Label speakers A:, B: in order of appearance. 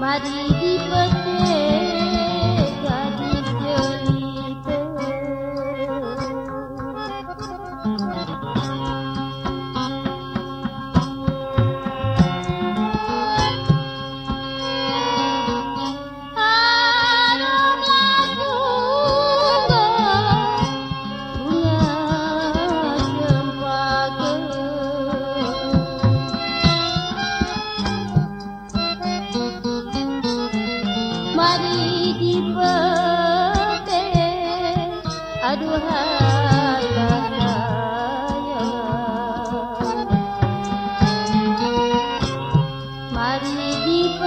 A: मरी दीपक